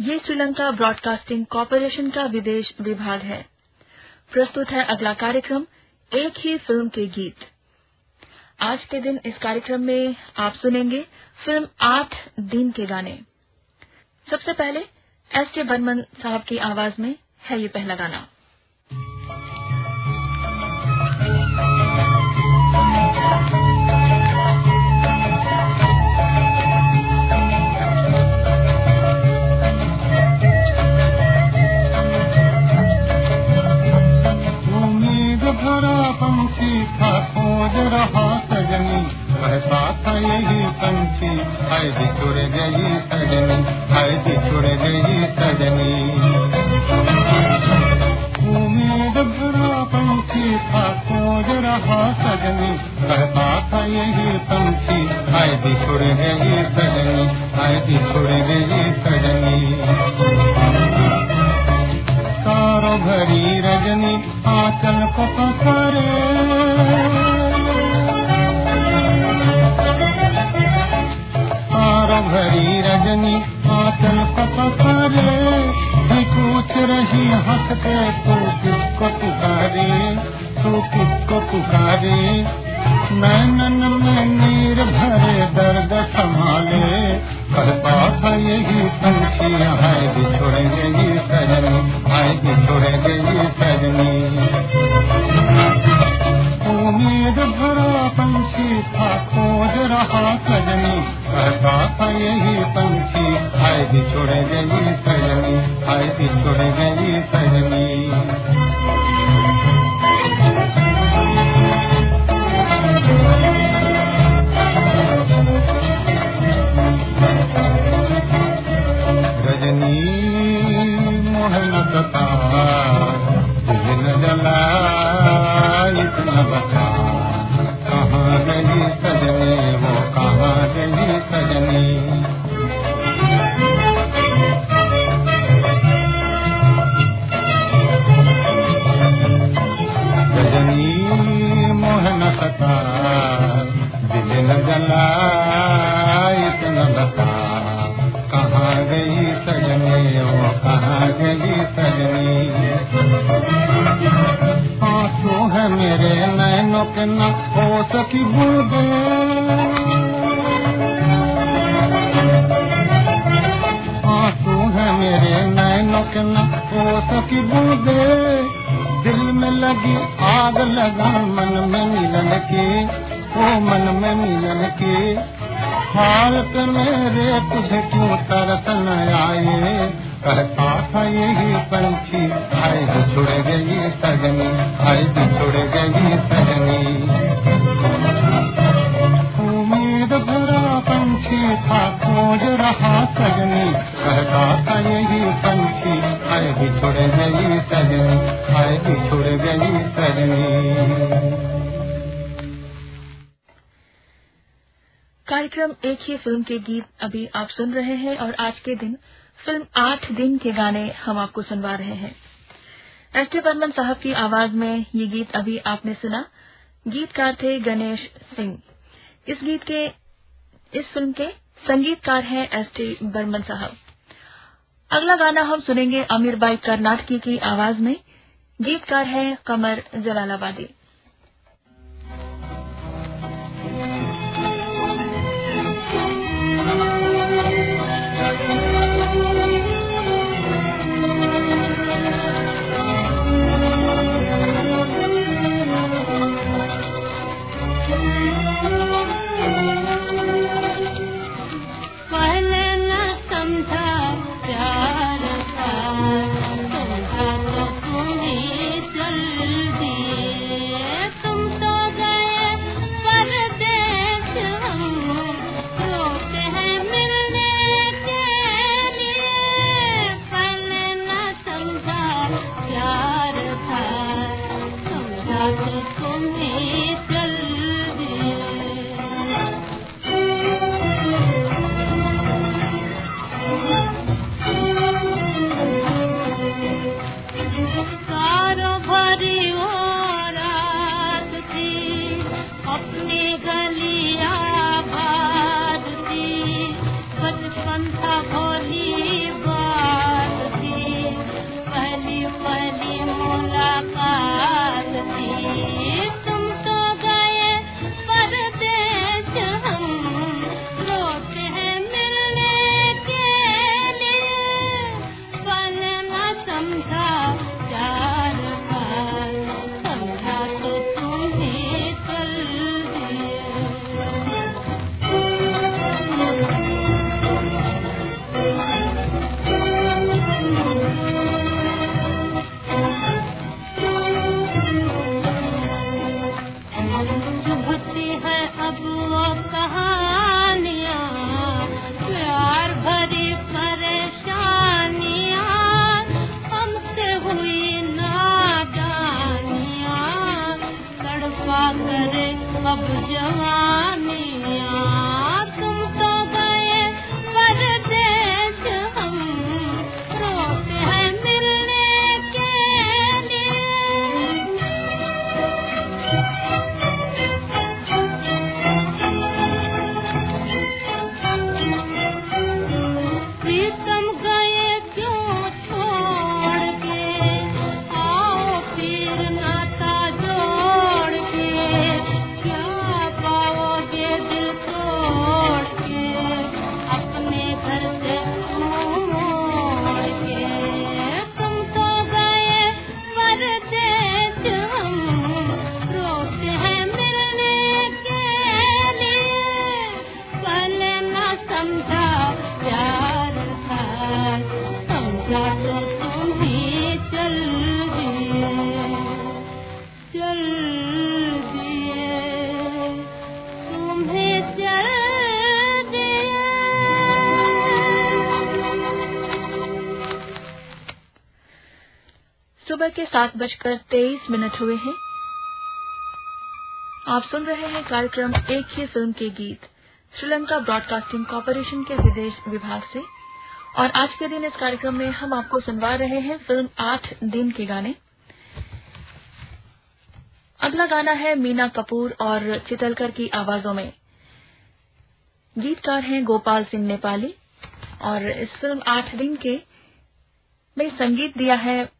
ये Sri Lanka broadcasting corporation का विदेश विभाग है। प्रस्तुत है अगला कार्यक्रम, एक ही फ़िल्म के गीत। आज के दिन इस कार्यक्रम में आप सुनेंगे फ़िल्म आठ दिन के गाने। सबसे पहले एस के बर्मन साहब की आवाज़ में है ये पहला गाना। यही पंछी। हाय बिछुड़ गई सजनी, हाय बिछुड़ गई सजनी। कारो भरी रजनी, आंचल को पकड़े भरी रजनी, आंचल पकड़े कूच रही हंस के तू किसको पुकारे? तू किसको पुकारे? में न हो सकी बूंदे, दिल में लगी आग लगा, मन में मिलन की, ओ मन में मिलन की। हाल मेरे तुझे क्यों तरस न आए? कहता था यही पंछी आए बिछुड़ गई सजनी आए बिछुड़ गई सजनी। उम्मीद भरा पंछी था, खोज रहा सजनी। कहता था यही बिछुड़ गई सजनी आए बिछुड़ गई सजनी। कार्यक्रम एक ही फ़िल्म के गीत अभी आप सुन रहे हैं और आज के दिन, फ़िल्म आठ दिन के गाने हम आपको सुनवा रहे हैं। एस टी बर्मन साहब की आवाज़ में ये गीत अभी आपने सुना। गीतकार थे गणेश सिंह। इस गीत के, इस फ़िल्म के संगीतकार हैं एस टी बर्मन साहब। अगला गाना हम सुनेंगे अमीर बाई कर्नाटकी की आवाज़ में। गीतकार है कमर जलालाबादी। सात बजकर तेईस मिनट हुए हैं। आप सुन रहे हैं कार्यक्रम एक ही फ़िल्म के गीत, श्रीलंका ब्रॉडकास्टिंग कॉरपोरेशन के विदेश विभाग से। और आज के दिन इस कार्यक्रम में हम आपको सुनवा रहे हैं फ़िल्म आठ दिन के गाने। अगला गाना है मीना कपूर और चितलकर की आवाजों में। गीतकार हैं गोपाल सिंह नेपाली। और इस फ़िल्म आठ दिन के में संगीत दिया है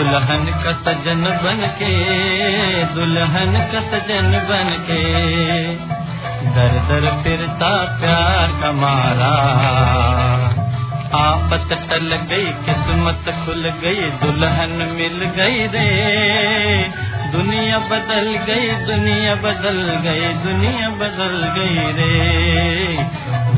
दुल्हन का सजन बन के दुल्हन का सजन बन के दर दर फिरता प्यार का मारा। आपत टल गई, किस्मत खुल गई, दुल्हन मिल गई रे। दुनिया बदल गई, दुनिया बदल गई, दुनिया बदल गई रे।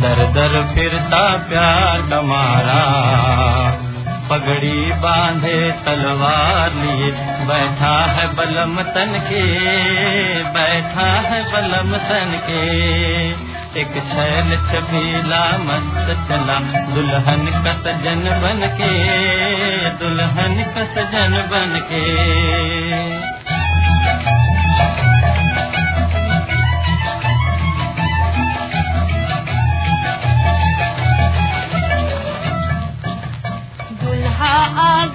दर दर फिरता प्यार का पगड़ी बांधे तलवार लिए। बैठा है बलम तन के, बैठा है बलम तन के। एक छैल छबीला मस्त चला, दुल्हन कस जन बन के, दुल्हन कस जन बन के। आगे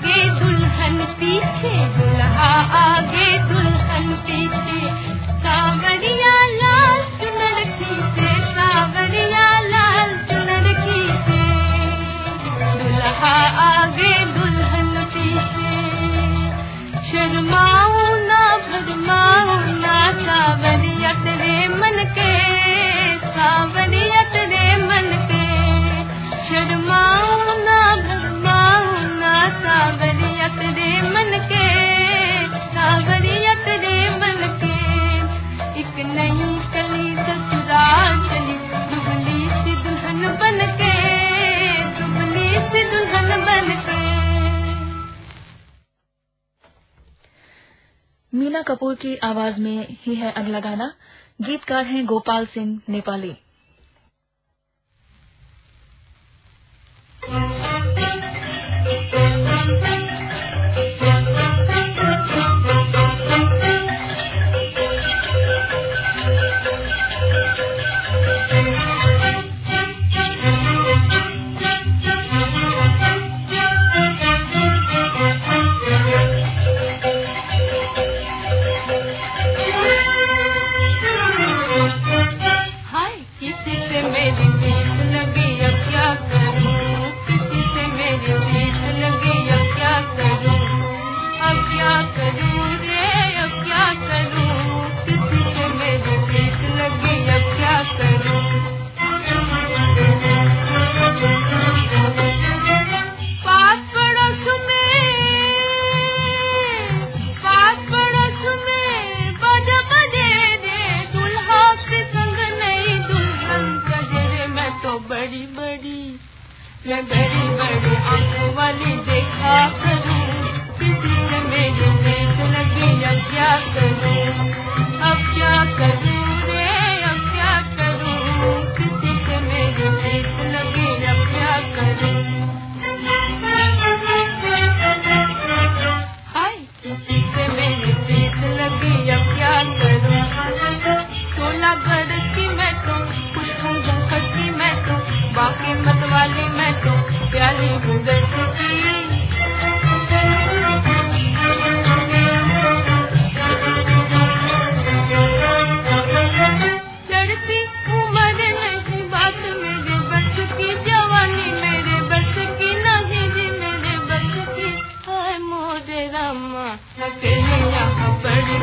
की आवाज़ में ही है अगला गाना। गीतकार हैं गोपाल सिंह नेपाली। रे रामा अकेले यहाँ बड़ी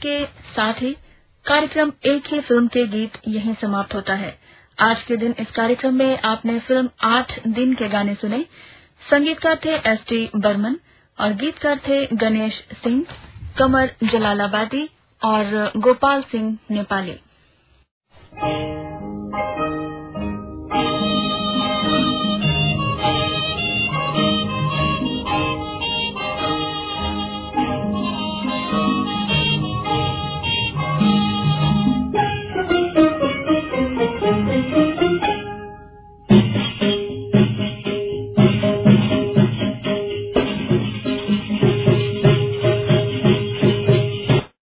इस गीत के साथ ही कार्यक्रम एक ही फ़िल्म के गीत यहीं समाप्त होता है। आज के दिन इस कार्यक्रम में आपने फ़िल्म आठ दिन के गाने सुने। संगीतकार थे एस टी बर्मन और गीतकार थे गणेश सिंह, कमर जलालाबादी और गोपाल सिंह नेपाली।